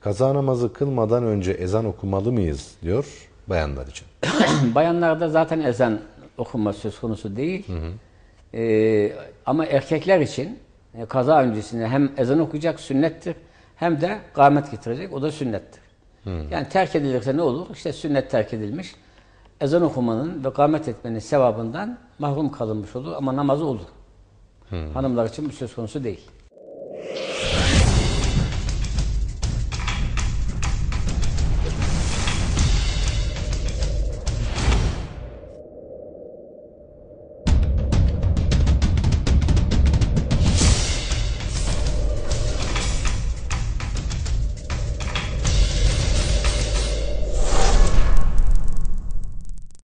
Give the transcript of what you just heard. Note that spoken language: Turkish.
Kaza namazı kılmadan önce ezan okumalı mıyız diyor bayanlar için. Bayanlarda zaten ezan okunma söz konusu değil. Ee, ama erkekler için e, kaza öncesinde hem ezan okuyacak sünnettir hem de kâhmet getirecek o da sünnettir. Yani terk edilirse ne olur? İşte sünnet terk edilmiş. Ezan okumanın ve kâhmet etmenin sevabından mahrum kalınmış olur ama namazı olur. Hanımlar için bir söz konusu değil.